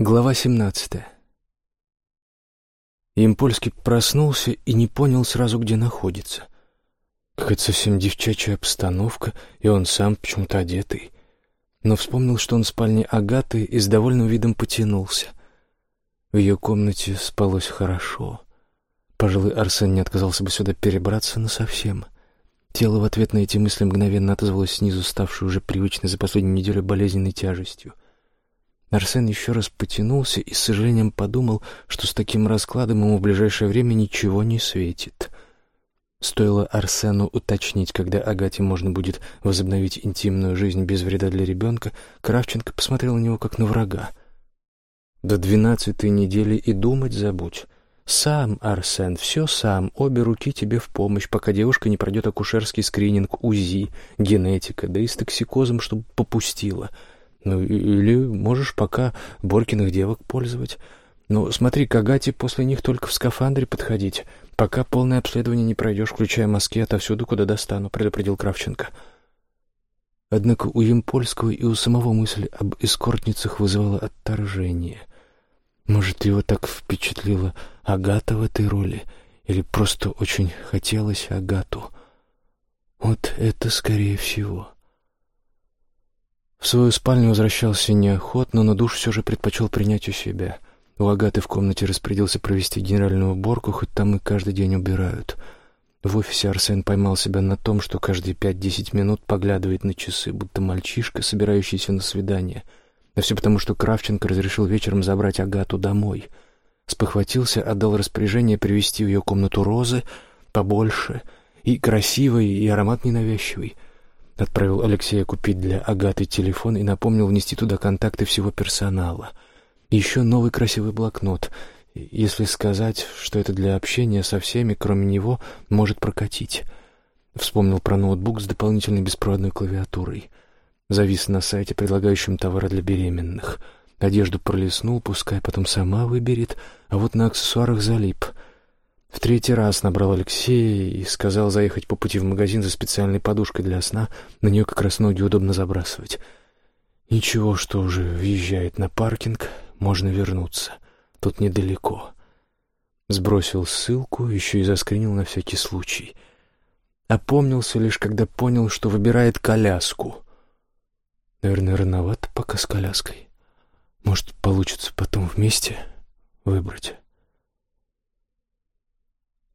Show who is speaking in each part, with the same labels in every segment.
Speaker 1: Глава 17. Импольский проснулся и не понял сразу, где находится. Какая-то совсем девчачья обстановка, и он сам почему-то одетый. Но вспомнил, что он в спальне Агаты и с довольным видом потянулся. В ее комнате спалось хорошо. Пожалуй, Арсен не отказался бы сюда перебраться насовсем. Тело в ответ на эти мысли мгновенно отозвалось снизу, ставшей уже привычной за последнюю неделю болезненной тяжестью — Арсен еще раз потянулся и с сожалением подумал, что с таким раскладом ему в ближайшее время ничего не светит. Стоило Арсену уточнить, когда Агате можно будет возобновить интимную жизнь без вреда для ребенка, Кравченко посмотрел на него как на врага. «До двенадцатой недели и думать забудь. Сам, Арсен, все сам, обе руки тебе в помощь, пока девушка не пройдет акушерский скрининг, УЗИ, генетика, да и с токсикозом, чтобы попустила». Ну, или можешь пока Боркиных девок пользовать. Но смотри, к после них только в скафандре подходить. Пока полное обследование не пройдешь, включая мазки отовсюду, куда достану», — предупредил Кравченко. Однако у Емпольского и у самого мысль об эскортницах вызывала отторжение. Может, его так впечатлила Агата в этой роли, или просто очень хотелось Агату. Вот это скорее всего. В свою спальню возвращался неохотно, но душ все же предпочел принять у себя. У Агаты в комнате распорядился провести генеральную уборку, хоть там и каждый день убирают. В офисе Арсен поймал себя на том, что каждые пять-десять минут поглядывает на часы, будто мальчишка, собирающийся на свидание. А все потому, что Кравченко разрешил вечером забрать Агату домой. Спохватился, отдал распоряжение привезти в ее комнату розы побольше, и красивой, и аромат ненавязчивый — Отправил Алексея купить для Агаты телефон и напомнил внести туда контакты всего персонала. Еще новый красивый блокнот. Если сказать, что это для общения со всеми, кроме него, может прокатить. Вспомнил про ноутбук с дополнительной беспроводной клавиатурой. Завис на сайте, предлагающем товары для беременных. Одежду пролистнул, пускай потом сама выберет, а вот на аксессуарах залип — в третий раз набрал Алексея и сказал заехать по пути в магазин за специальной подушкой для сна. На нее как раз ноги удобно забрасывать. Ничего, что уже въезжает на паркинг, можно вернуться. Тут недалеко. Сбросил ссылку, еще и заскринил на всякий случай. Опомнился лишь, когда понял, что выбирает коляску. Наверное, рановато пока с коляской. Может, получится потом вместе выбрать.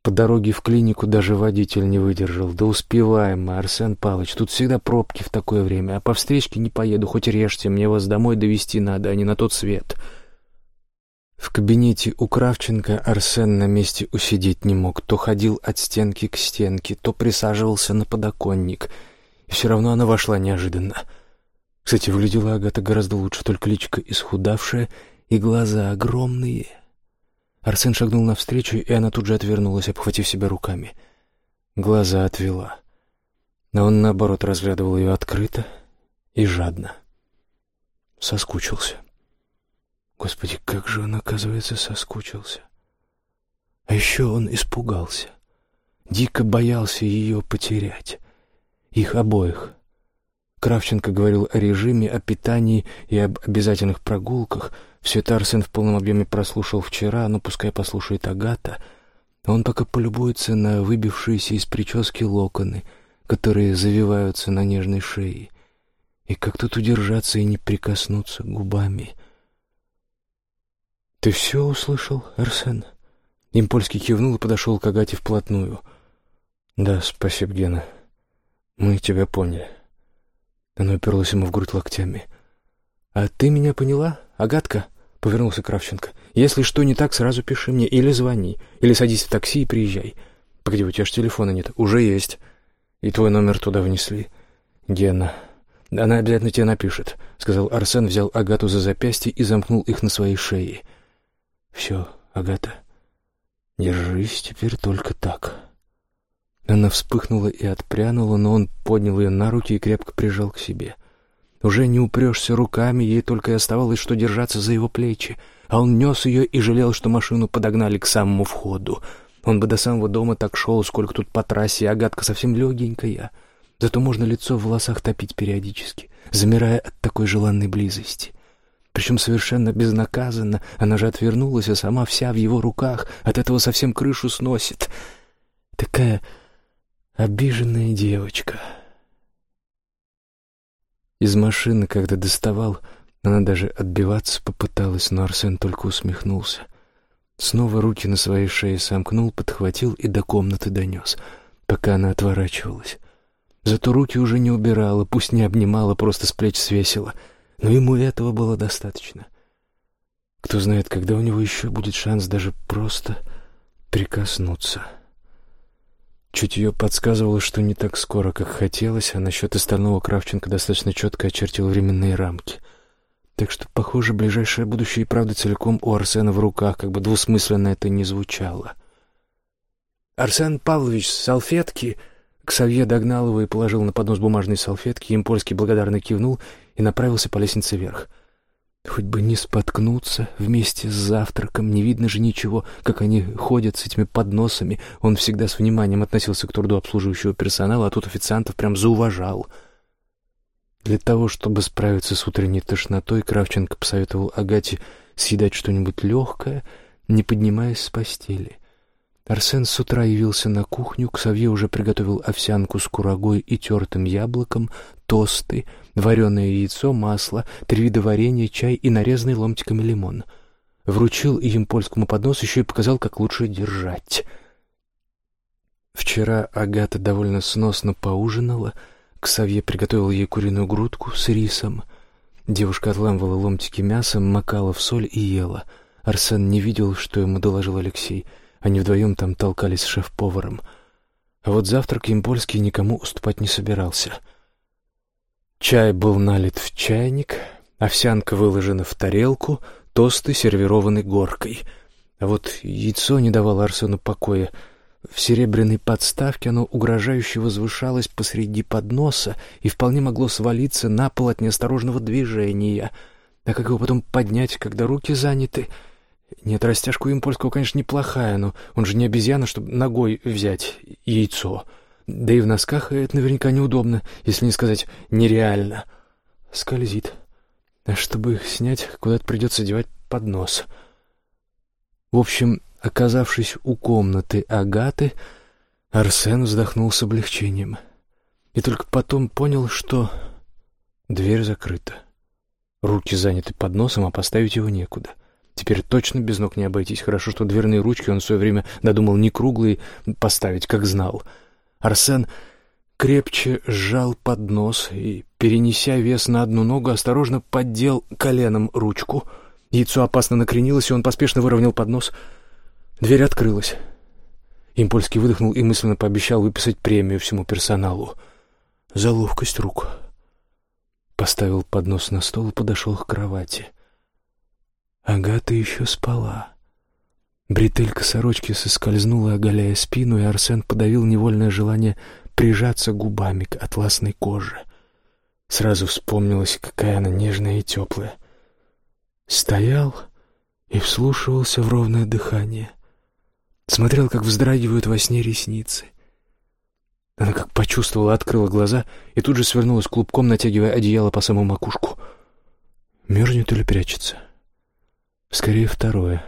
Speaker 1: По дороге в клинику даже водитель не выдержал. Да успеваем мы, Арсен Павлович. Тут всегда пробки в такое время. А по встречке не поеду, хоть режьте. Мне вас домой довести надо, а не на тот свет. В кабинете у Кравченко Арсен на месте усидеть не мог. То ходил от стенки к стенке, то присаживался на подоконник. И все равно она вошла неожиданно. Кстати, выглядела Агата гораздо лучше, только личико исхудавшее и глаза огромные — Арсен шагнул навстречу, и она тут же отвернулась, обхватив себя руками. Глаза отвела. Но он, наоборот, разглядывал ее открыто и жадно. Соскучился. Господи, как же он, оказывается, соскучился. А еще он испугался. Дико боялся ее потерять. Их обоих. Кравченко говорил о режиме, о питании и об обязательных прогулках — все это Арсен в полном объеме прослушал вчера, но пускай послушает Агата. Он пока полюбуется на выбившиеся из прически локоны, которые завиваются на нежной шее. И как тут удержаться и не прикоснуться губами? «Ты все услышал, Арсен?» Импольский кивнул и подошел к Агате вплотную. «Да, спасибо, Гена. Мы тебя поняли». Она уперлась ему в грудь локтями. «А ты меня поняла, Агатка?» Повернулся Кравченко. «Если что не так, сразу пиши мне или звони, или садись в такси и приезжай. Погоди, у тебя же телефона нет. Уже есть. И твой номер туда внесли. Гена. Она обязательно тебе напишет», — сказал Арсен, взял Агату за запястье и замкнул их на своей шее. «Все, Агата, держись теперь только так». Она вспыхнула и отпрянула, но он поднял ее на руки и крепко прижал к себе. Уже не упрешься руками, ей только и оставалось, что держаться за его плечи. А он нес ее и жалел, что машину подогнали к самому входу. Он бы до самого дома так шел, сколько тут по трассе, Агатка совсем легенькая. Зато можно лицо в волосах топить периодически, замирая от такой желанной близости. Причем совершенно безнаказанно. Она же отвернулась, а сама вся в его руках. От этого совсем крышу сносит. Такая обиженная девочка. Из машины, когда доставал, она даже отбиваться попыталась, но Арсен только усмехнулся. Снова руки на своей шее сомкнул, подхватил и до комнаты донес, пока она отворачивалась. Зато руки уже не убирала, пусть не обнимала, просто с плеч свесила. Но ему этого было достаточно. Кто знает, когда у него еще будет шанс даже просто прикоснуться. Чутье подсказывало, что не так скоро, как хотелось, а насчет остального Кравченко достаточно четко очертил временные рамки. Так что, похоже, ближайшее будущее и правда целиком у Арсена в руках, как бы двусмысленно это ни звучало. «Арсен Павлович, салфетки!» Ксавье догнал его и положил на поднос бумажные салфетки, им польский благодарно кивнул и направился по лестнице вверх. Хоть бы не споткнуться вместе с завтраком, не видно же ничего, как они ходят с этими подносами. Он всегда с вниманием относился к труду обслуживающего персонала, а тут официантов прям зауважал. Для того, чтобы справиться с утренней тошнотой, Кравченко посоветовал Агате съедать что-нибудь легкое, не поднимаясь с постели. Арсен с утра явился на кухню, Ксавье уже приготовил овсянку с курагой и тертым яблоком, тосты, вареное яйцо, масло, три вида варенья, чай и нарезанный ломтиками лимон. Вручил им польскому поднос, еще и показал, как лучше держать. Вчера Агата довольно сносно поужинала. Ксавье приготовил ей куриную грудку с рисом. Девушка отламывала ломтики мяса, макала в соль и ела. Арсен не видел, что ему доложил Алексей — они вдвоем там толкались с шеф-поваром. А вот завтрак им польский никому уступать не собирался. Чай был налит в чайник, овсянка выложена в тарелку, тосты сервированы горкой. А вот яйцо не давало Арсену покоя. В серебряной подставке оно угрожающе возвышалось посреди подноса и вполне могло свалиться на пол от неосторожного движения. А как его потом поднять, когда руки заняты — нет, растяжка у Импольского, конечно, неплохая, но он же не обезьяна, чтобы ногой взять яйцо. Да и в носках это наверняка неудобно, если не сказать нереально. Скользит. А чтобы их снять, куда-то придется девать под нос. В общем, оказавшись у комнаты Агаты, Арсен вздохнул с облегчением. И только потом понял, что дверь закрыта. Руки заняты под носом, а поставить его некуда. — Теперь точно без ног не обойтись. Хорошо, что дверные ручки он в свое время додумал не круглые поставить, как знал. Арсен крепче сжал поднос и, перенеся вес на одну ногу, осторожно поддел коленом ручку. Яйцо опасно накренилось, и он поспешно выровнял поднос. Дверь открылась. Импольский выдохнул и мысленно пообещал выписать премию всему персоналу. За ловкость рук. Поставил поднос на стол и подошел к кровати. — Агата еще спала. Бретелька сорочки соскользнула, оголяя спину, и Арсен подавил невольное желание прижаться губами к атласной коже. Сразу вспомнилось, какая она нежная и теплая. Стоял и вслушивался в ровное дыхание. Смотрел, как вздрагивают во сне ресницы. Она как почувствовала, открыла глаза и тут же свернулась клубком, натягивая одеяло по самому макушку. Мерзнет или прячется? — Скорее второе.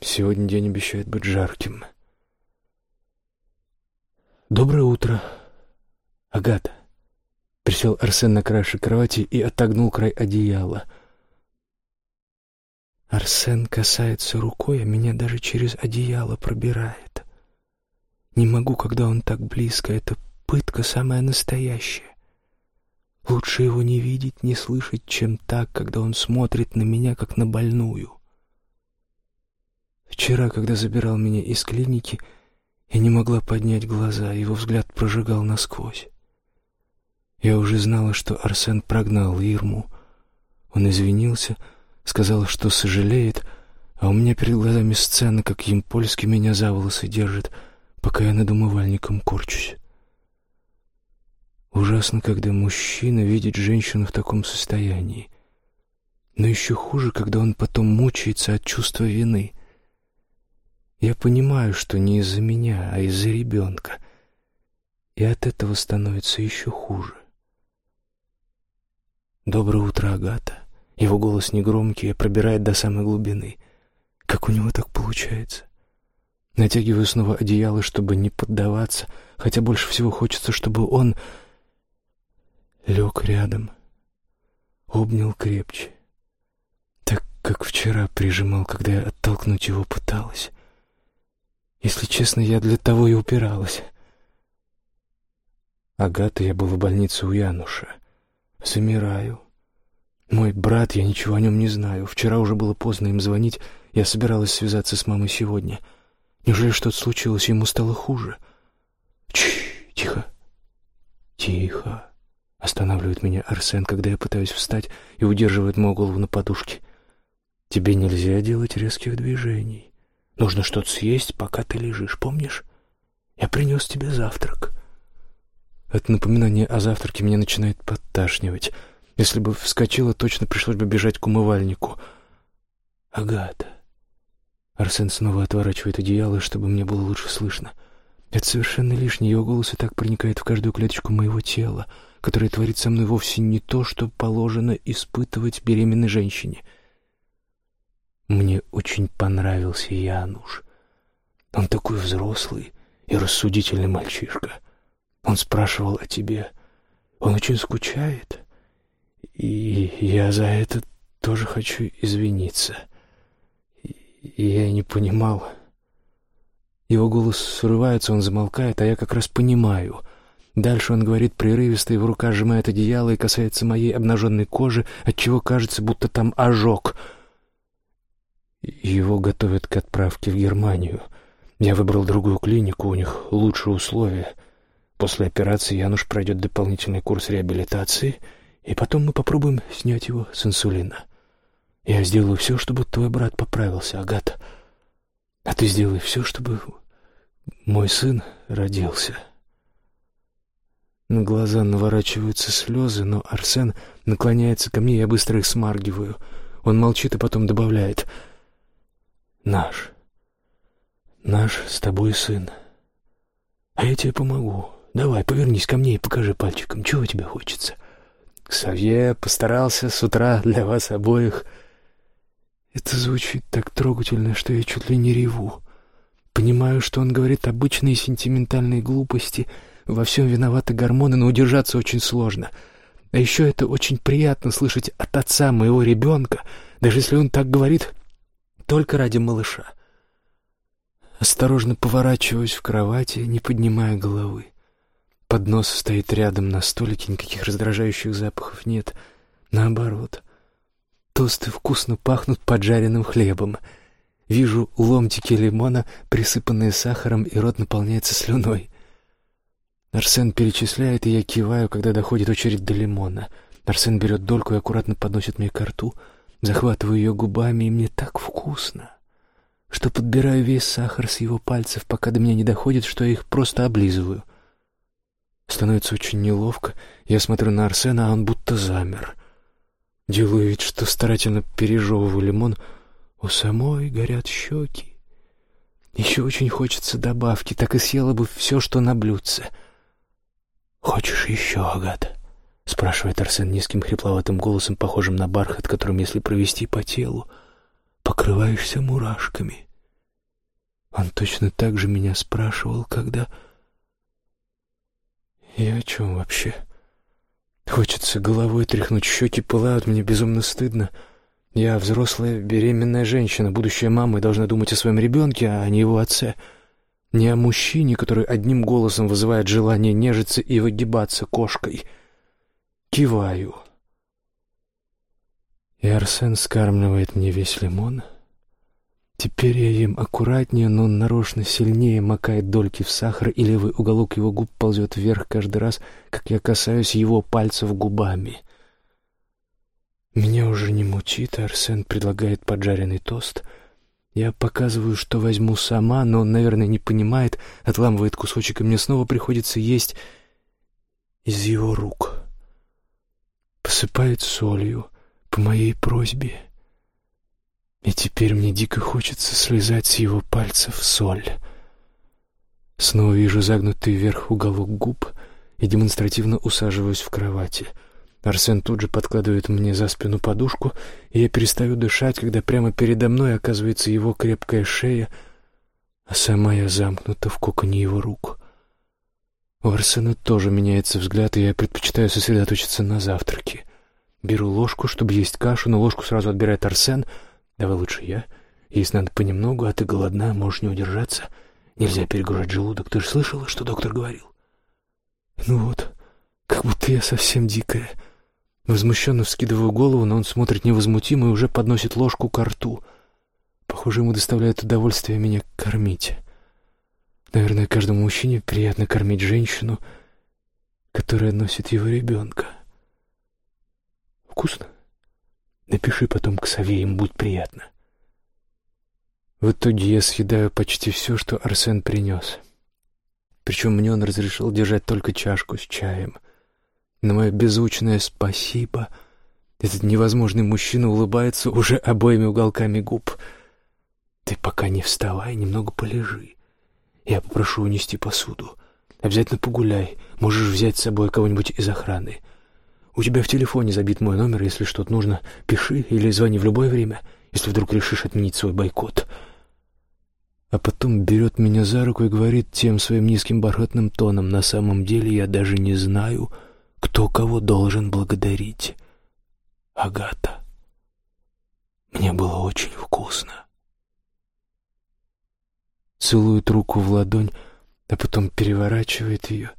Speaker 1: Сегодня день обещает быть жарким. «Доброе утро, Агата!» Присел Арсен на краешек кровати и отогнул край одеяла. Арсен касается рукой, а меня даже через одеяло пробирает. Не могу, когда он так близко. Это пытка самая настоящая. Лучше его не видеть, не слышать, чем так, когда он смотрит на меня, как на больную. Вчера, когда забирал меня из клиники, я не могла поднять глаза, его взгляд прожигал насквозь. Я уже знала, что Арсен прогнал Ирму. Он извинился, сказал, что сожалеет, а у меня перед глазами сцена, как Емпольский меня за волосы держит, пока я над умывальником корчусь. Ужасно, когда мужчина видит женщину в таком состоянии. Но еще хуже, когда он потом мучается от чувства вины. Я понимаю, что не из-за меня, а из-за ребенка. И от этого становится еще хуже. «Доброе утро, Агата!» Его голос негромкий, а пробирает до самой глубины. Как у него так получается? Натягиваю снова одеяло, чтобы не поддаваться, хотя больше всего хочется, чтобы он лег рядом, обнял крепче, так, как вчера прижимал, когда я оттолкнуть его пыталась. Если честно, я для того и упиралась. Агата, я был в больнице у Януша. Замираю. Мой брат, я ничего о нем не знаю. Вчера уже было поздно им звонить. Я собиралась связаться с мамой сегодня. Неужели что-то случилось, ему стало хуже? Чш, тихо. Тихо. Останавливает меня Арсен, когда я пытаюсь встать и удерживает мою голову на подушке. Тебе нельзя делать резких движений. Нужно что-то съесть, пока ты лежишь, помнишь? Я принес тебе завтрак. От напоминания о завтраке меня начинает подташнивать. Если бы вскочила, точно пришлось бы бежать к умывальнику. Агата. Арсен снова отворачивает одеяло, чтобы мне было лучше слышно. Это совершенно лишнее, его голос и так проникает в каждую клеточку моего тела, которое творит со мной вовсе не то, что положено испытывать беременной женщине. Мне очень понравился Януш. Он такой взрослый и рассудительный мальчишка. Он спрашивал о тебе. Он очень скучает. И я за это тоже хочу извиниться. И я не понимал. Его голос срывается, он замолкает, а я как раз понимаю. Дальше он говорит прерывисто, в руках сжимает одеяло и касается моей обнаженной кожи, отчего кажется, будто там ожог. Его готовят к отправке в Германию. Я выбрал другую клинику, у них лучшие условия. После операции Януш пройдет дополнительный курс реабилитации, и потом мы попробуем снять его с инсулина. Я сделаю все, чтобы твой брат поправился, Агата. А ты сделай все, чтобы мой сын родился. На глаза наворачиваются слезы, но Арсен наклоняется ко мне, я быстро их смаргиваю. Он молчит и потом добавляет. «Наш. Наш с тобой сын. А я тебе помогу. Давай, повернись ко мне и покажи пальчиком, чего тебе хочется». Ксавье постарался с утра для вас обоих это звучит так трогательно, что я чуть ли не реву. Понимаю, что он говорит обычные сентиментальные глупости, во всем виноваты гормоны, но удержаться очень сложно. А еще это очень приятно слышать от отца моего ребенка, даже если он так говорит только ради малыша. Осторожно поворачиваюсь в кровати, не поднимая головы. Поднос стоит рядом на столике, никаких раздражающих запахов нет. Наоборот, Тосты вкусно пахнут поджаренным хлебом. Вижу ломтики лимона, присыпанные сахаром, и рот наполняется слюной. Арсен перечисляет, и я киваю, когда доходит очередь до лимона. Арсен берет дольку и аккуратно подносит мне к рту. Захватываю ее губами, и мне так вкусно, что подбираю весь сахар с его пальцев, пока до меня не доходит, что я их просто облизываю. Становится очень неловко. Я смотрю на Арсена, а он будто замер. Делаю вид, что старательно пережевываю лимон. У самой горят щеки. Еще очень хочется добавки, так и съела бы все, что на блюдце. «Хочешь еще, Агата?» — спрашивает Арсен низким хрипловатым голосом, похожим на бархат, которым, если провести по телу, покрываешься мурашками. Он точно так же меня спрашивал, когда... И о чем вообще?» Хочется головой тряхнуть, щеки пылают, мне безумно стыдно. Я взрослая беременная женщина, будущая мама, и должна думать о своем ребенке, а не его отце. Не о мужчине, который одним голосом вызывает желание нежиться и выгибаться кошкой. Киваю. И Арсен скармливает мне весь лимон — Теперь я ем аккуратнее, но он нарочно сильнее макает дольки в сахар, и левый уголок его губ ползет вверх каждый раз, как я касаюсь его пальцев губами. Меня уже не мучит, Арсен предлагает поджаренный тост. Я показываю, что возьму сама, но он, наверное, не понимает, отламывает кусочек, и мне снова приходится есть из его рук. Посыпает солью по моей просьбе. И теперь мне дико хочется слезать с его пальцев соль. Снова вижу загнутый вверх уголок губ и демонстративно усаживаюсь в кровати. Арсен тут же подкладывает мне за спину подушку, и я перестаю дышать, когда прямо передо мной оказывается его крепкая шея, а сама я замкнута в коконе его рук. У Арсена тоже меняется взгляд, и я предпочитаю сосредоточиться на завтраке. Беру ложку, чтобы есть кашу, но ложку сразу отбирает Арсен. Давай лучше я. Есть надо понемногу, а ты голодна, можешь не удержаться. Нельзя перегружать желудок. Ты же слышала, что доктор говорил? Ну вот, как будто я совсем дикая. Возмущенно вскидываю голову, но он смотрит невозмутимо и уже подносит ложку к рту. Похоже, ему доставляет удовольствие меня кормить. Наверное, каждому мужчине приятно кормить женщину, которая носит его ребенка. Вкусно? Напиши потом к Саве, им будет приятно. В итоге я съедаю почти все, что Арсен принес. Причем мне он разрешил держать только чашку с чаем — на мое беззвучное «спасибо» этот невозможный мужчина улыбается уже обоими уголками губ. «Ты пока не вставай, немного полежи. Я попрошу унести посуду. Обязательно погуляй. Можешь взять с собой кого-нибудь из охраны. У тебя в телефоне забит мой номер, если что-то нужно, пиши или звони в любое время, если вдруг решишь отменить свой бойкот». А потом берет меня за руку и говорит тем своим низким бархатным тоном, «На самом деле я даже не знаю, кто кого должен благодарить? Агата. Мне было очень вкусно. Целует руку в ладонь, а потом переворачивает ее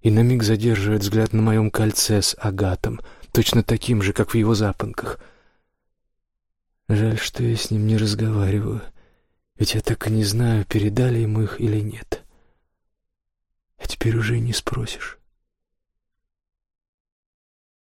Speaker 1: и на миг задерживает взгляд на моем кольце с агатом, точно таким же, как в его запонках. Жаль, что я с ним не разговариваю, ведь я так и не знаю, передали ему их или нет. А теперь уже не спросишь.